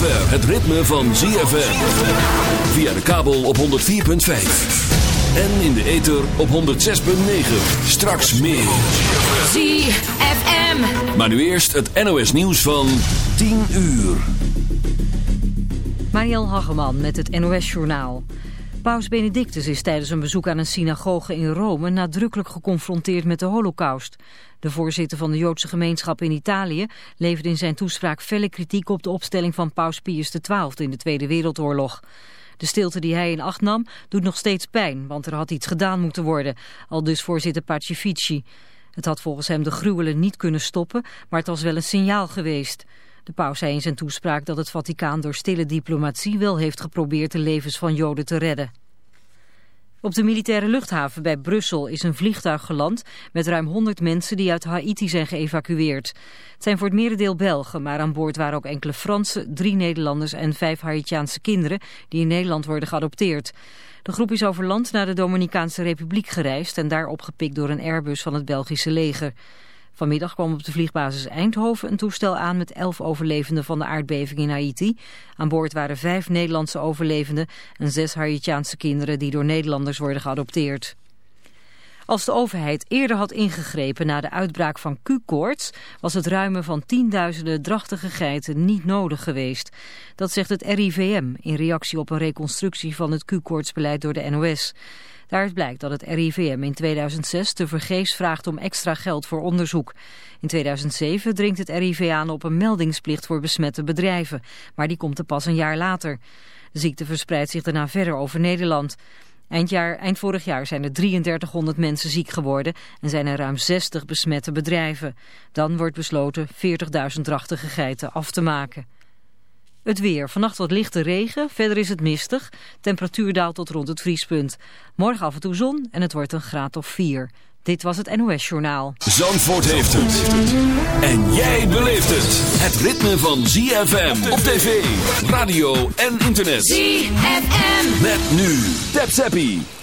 zover het ritme van ZFM. Via de kabel op 104.5. En in de ether op 106.9. Straks meer. ZFM. Maar nu eerst het NOS nieuws van 10 uur. Mariel Hageman met het NOS Journaal. Paus Benedictus is tijdens een bezoek aan een synagoge in Rome nadrukkelijk geconfronteerd met de holocaust. De voorzitter van de Joodse gemeenschap in Italië leverde in zijn toespraak felle kritiek op de opstelling van Paus Pius XII in de Tweede Wereldoorlog. De stilte die hij in acht nam doet nog steeds pijn, want er had iets gedaan moeten worden, al dus voorzitter Pacifici. Het had volgens hem de gruwelen niet kunnen stoppen, maar het was wel een signaal geweest. De paus zei in zijn toespraak dat het Vaticaan door stille diplomatie wel heeft geprobeerd de levens van Joden te redden. Op de militaire luchthaven bij Brussel is een vliegtuig geland met ruim 100 mensen die uit Haiti zijn geëvacueerd. Het zijn voor het merendeel Belgen, maar aan boord waren ook enkele Fransen, drie Nederlanders en vijf Haitiaanse kinderen die in Nederland worden geadopteerd. De groep is over land naar de Dominicaanse Republiek gereisd en daar opgepikt door een Airbus van het Belgische leger. Vanmiddag kwam op de vliegbasis Eindhoven een toestel aan met elf overlevenden van de aardbeving in Haiti. Aan boord waren vijf Nederlandse overlevenden en zes Haitiaanse kinderen die door Nederlanders worden geadopteerd. Als de overheid eerder had ingegrepen na de uitbraak van Q-koorts... was het ruimen van tienduizenden drachtige geiten niet nodig geweest. Dat zegt het RIVM in reactie op een reconstructie van het Q-koortsbeleid door de NOS. Daaruit blijkt dat het RIVM in 2006 te vergeefs vraagt om extra geld voor onderzoek. In 2007 dringt het RIV aan op een meldingsplicht voor besmette bedrijven, maar die komt er pas een jaar later. De ziekte verspreidt zich daarna verder over Nederland. Eind, jaar, eind vorig jaar zijn er 3300 mensen ziek geworden en zijn er ruim 60 besmette bedrijven. Dan wordt besloten 40.000 drachtige geiten af te maken. Het weer. Vannacht wat lichte regen, verder is het mistig. Temperatuur daalt tot rond het vriespunt. Morgen af en toe zon en het wordt een graad of 4. Dit was het NOS Journaal. Zandvoort heeft het. En jij beleeft het. Het ritme van ZFM op tv, radio en internet. ZFM. Met nu. Tap Zappie.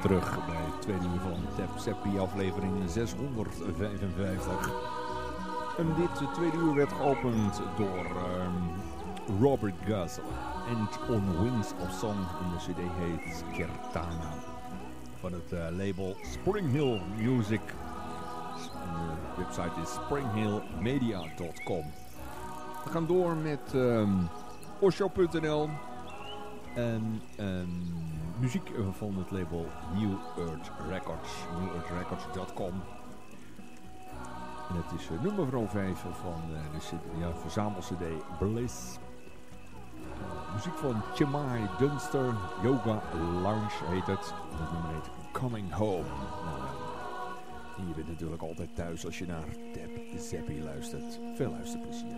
Terug bij het tweede uur van Tap Seppi aflevering 655. En dit tweede uur werd geopend door um, Robert Gazel. And On Wings of Song. En de cd heet Kertana. Van het uh, label Spring Hill Music. De website is springhillmedia.com. We gaan door met um, Osho.nl. En um, muziek van het label New Earth Records. NewEarthRecords.com. En het is uh, nummer 5 van uh, de verzamel-cd Bliss. Muziek van Chemai Dunster, Yoga Lounge heet het. En het nummer heet Coming Home. Nou, en je bent natuurlijk altijd thuis als je naar Tap Zappie luistert. Veel luisterplezier.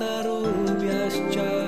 रोश्च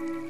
Thank you.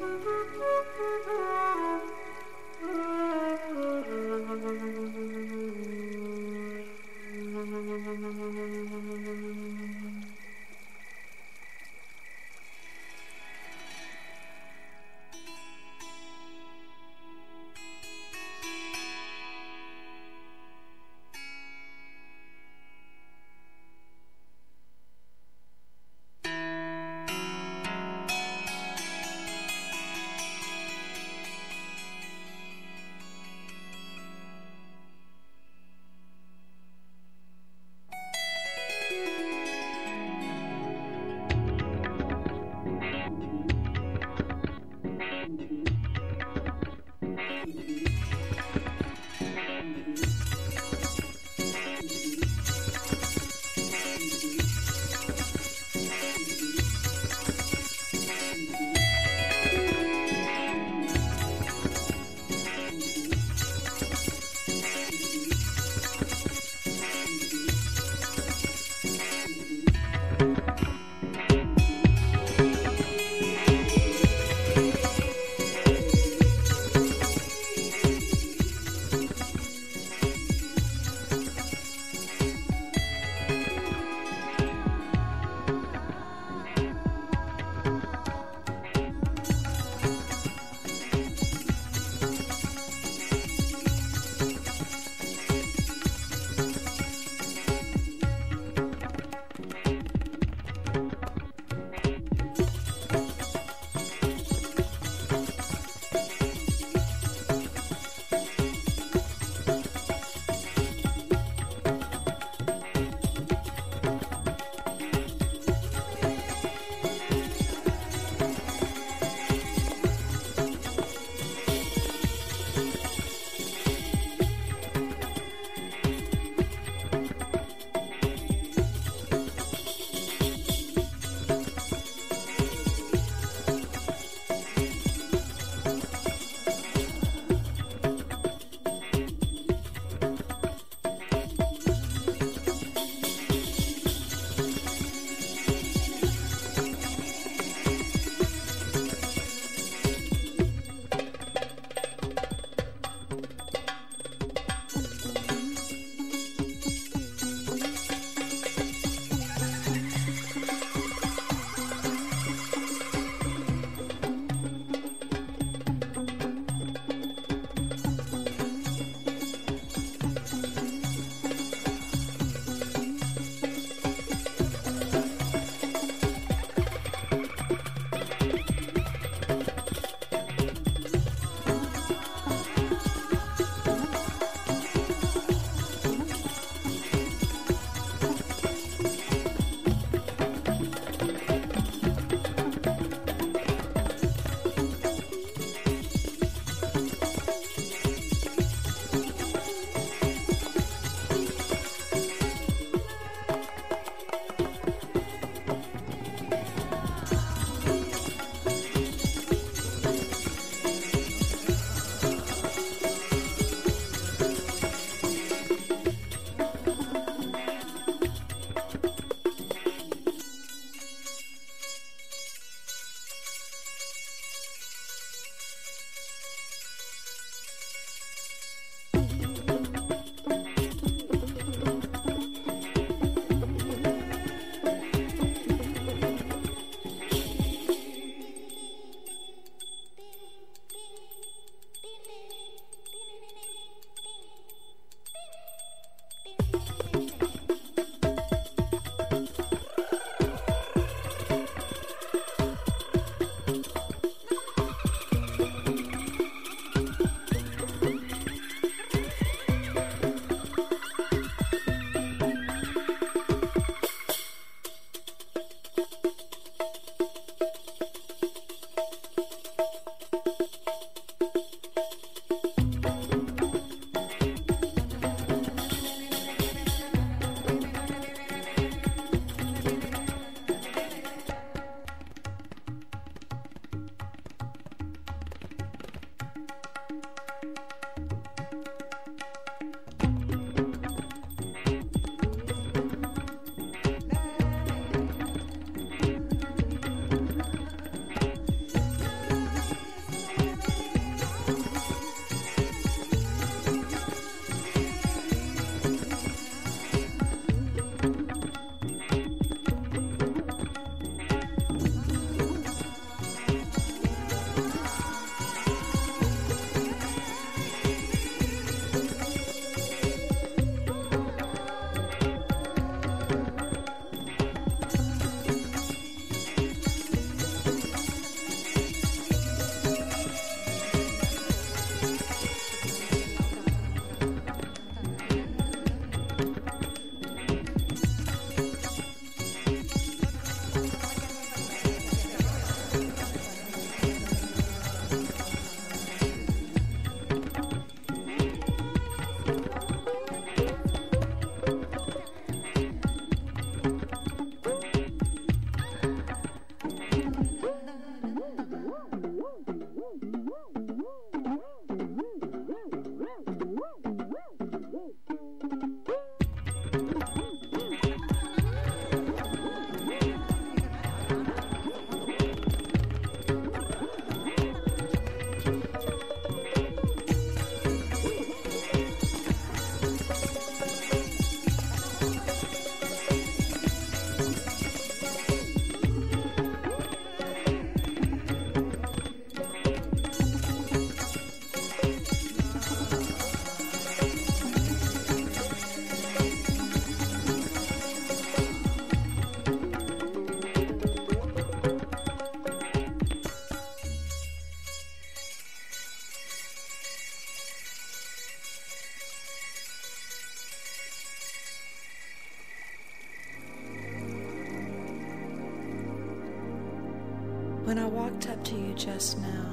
Walked up to you just now,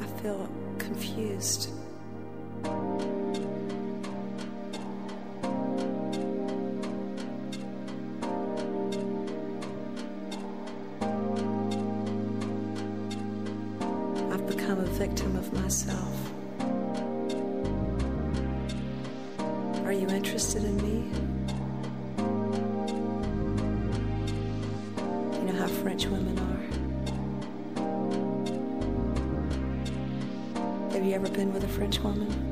I feel confused. I've become a victim of myself. Are you interested in me? You know how French women Have you ever been with a French woman?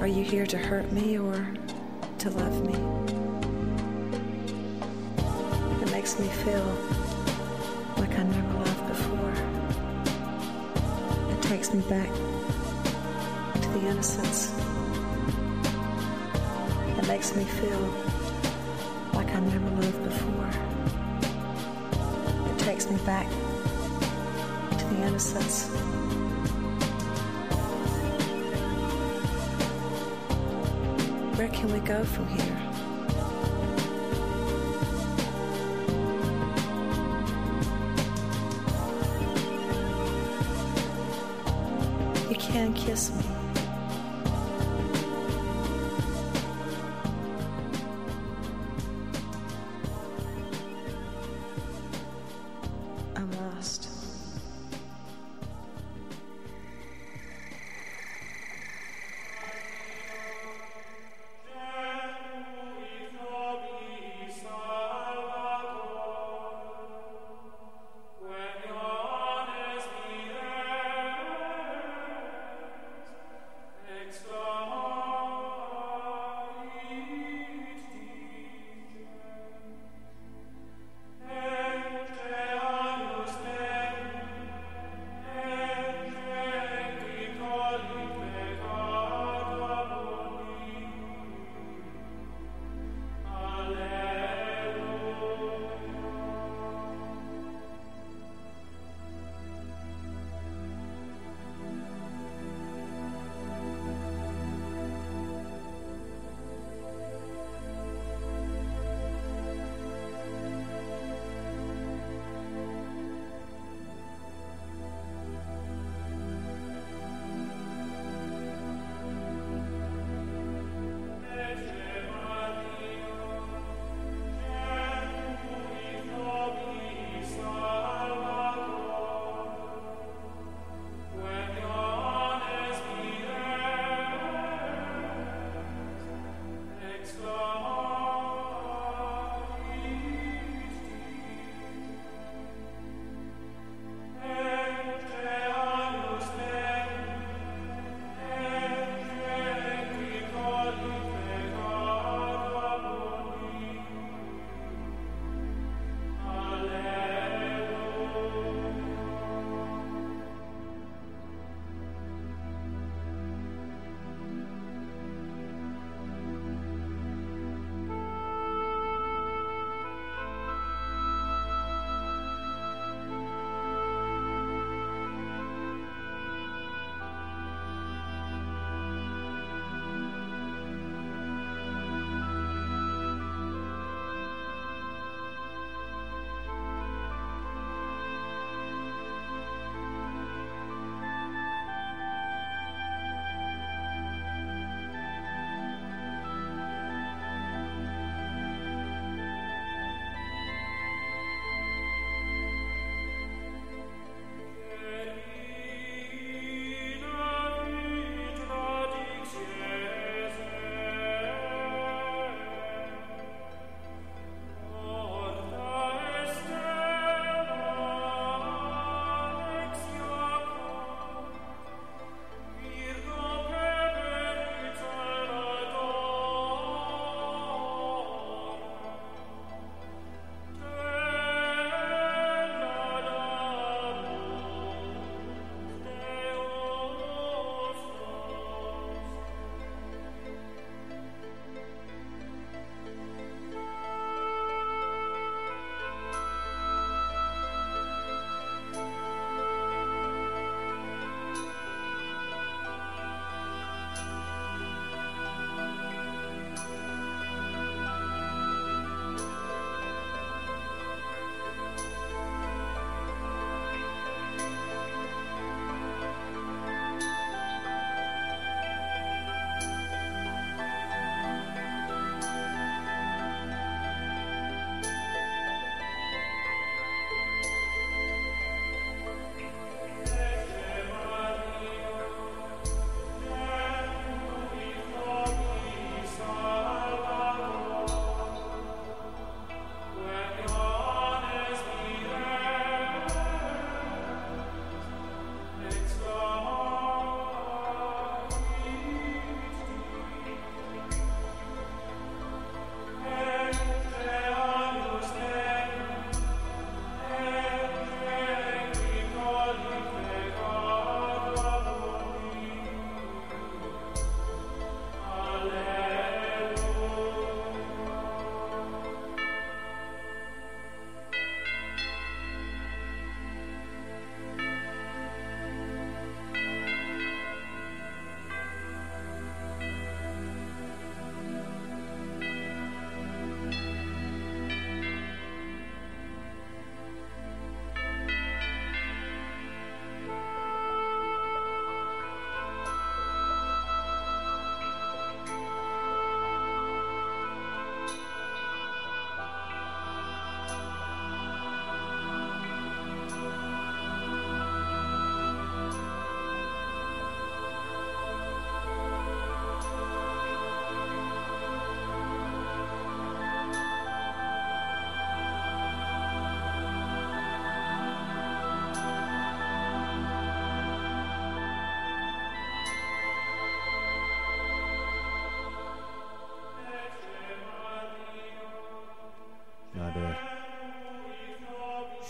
Are you here to hurt me or to love me? It makes me feel like I never loved before. It takes me back to the innocence. It makes me feel like I never loved before. It takes me back to the innocence. Where can we go from here? You can't kiss me.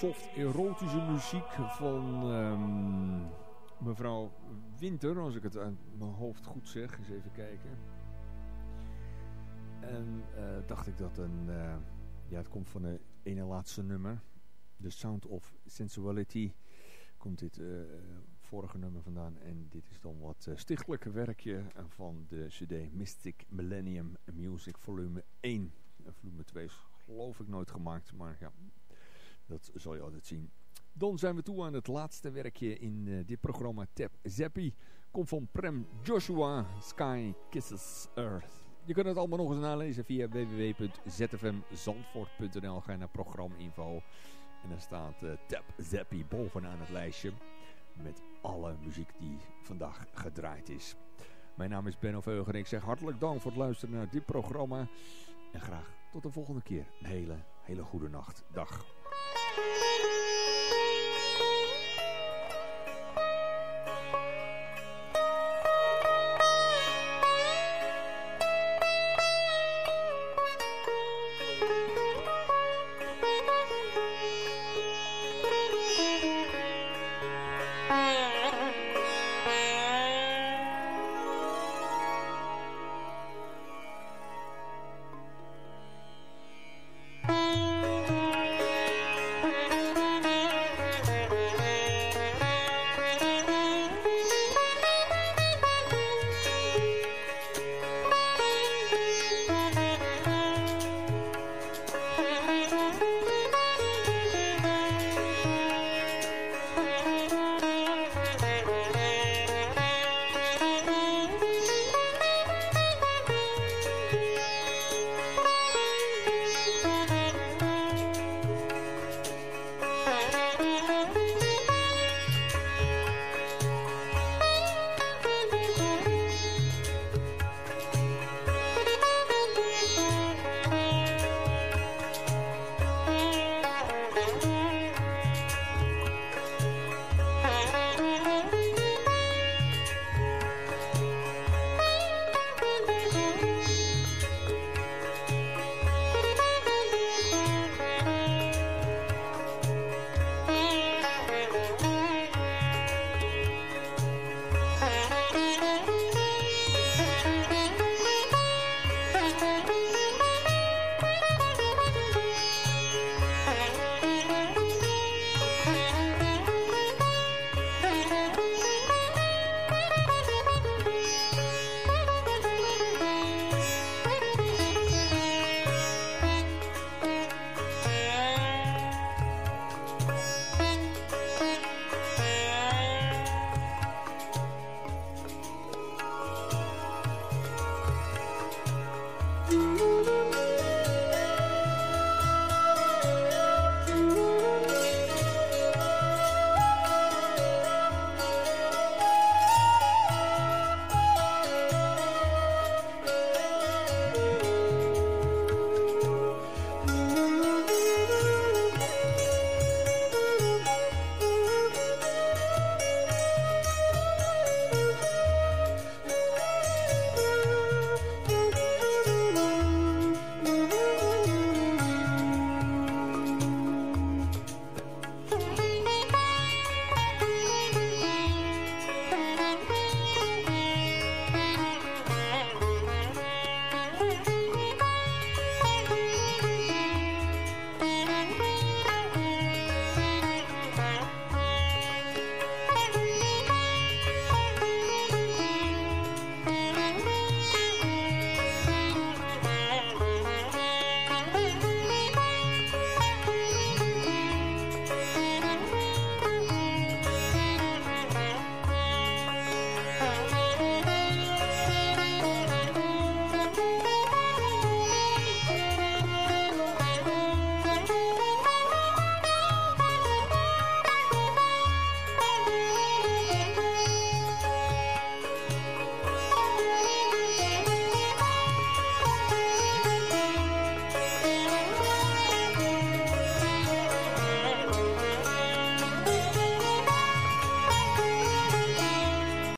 Soft erotische muziek van ehm, mevrouw Winter, als ik het uit mijn hoofd goed zeg. Eens even kijken. En uh, dacht ik dat een, uh, ja het komt van de ene laatste nummer. The Sound of Sensuality komt dit uh, vorige nummer vandaan. En dit is dan wat stichtelijke werkje van de cd Mystic Millennium Music volume 1. volume 2 is geloof ik nooit gemaakt, maar ja, dat zal je altijd zien. Dan zijn we toe aan het laatste werkje in uh, dit programma. Tap Zappy komt van Prem Joshua. Sky Kisses Earth. Je kunt het allemaal nog eens nalezen via www.zfmzandvoort.nl. Ga naar programma-info. En daar staat uh, Tap Zappy bovenaan het lijstje. Met alle muziek die vandaag gedraaid is. Mijn naam is Benno Veugen en ik zeg hartelijk dank voor het luisteren naar dit programma. En graag tot de volgende keer. Een hele, hele goede nacht. Dag. Thank you.